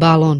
balon.